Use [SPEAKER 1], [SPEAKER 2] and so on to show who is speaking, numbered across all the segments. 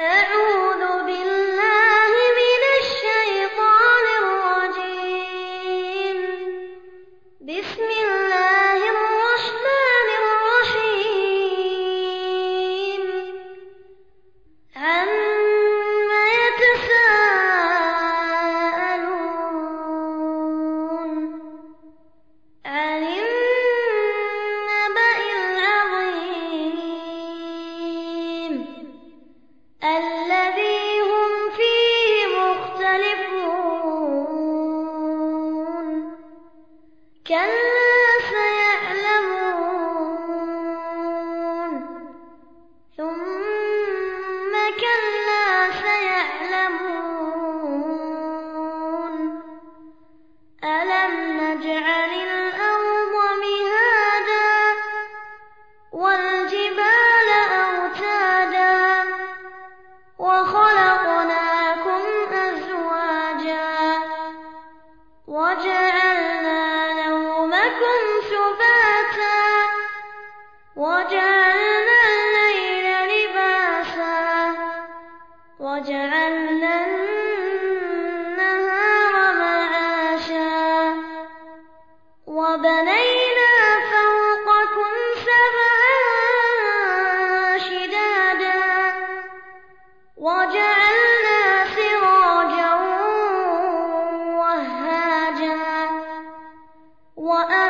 [SPEAKER 1] Uh كلا وجعلنا النهار معاشا وبنينا فوقكم سبعا شدادا وجعلنا سراجا وهاجا وأن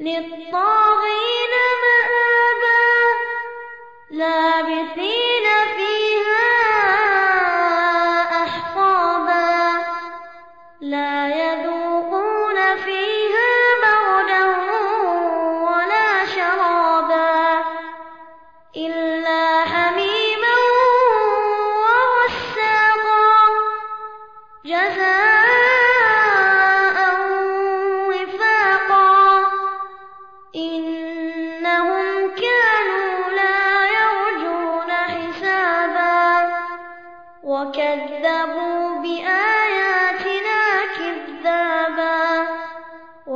[SPEAKER 1] للطاغين مآبا. لا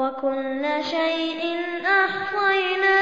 [SPEAKER 1] وكل شيء أحصيناه.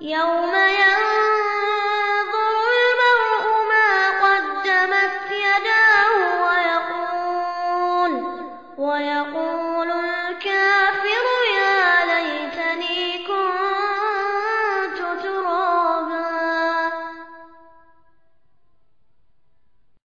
[SPEAKER 1] يوم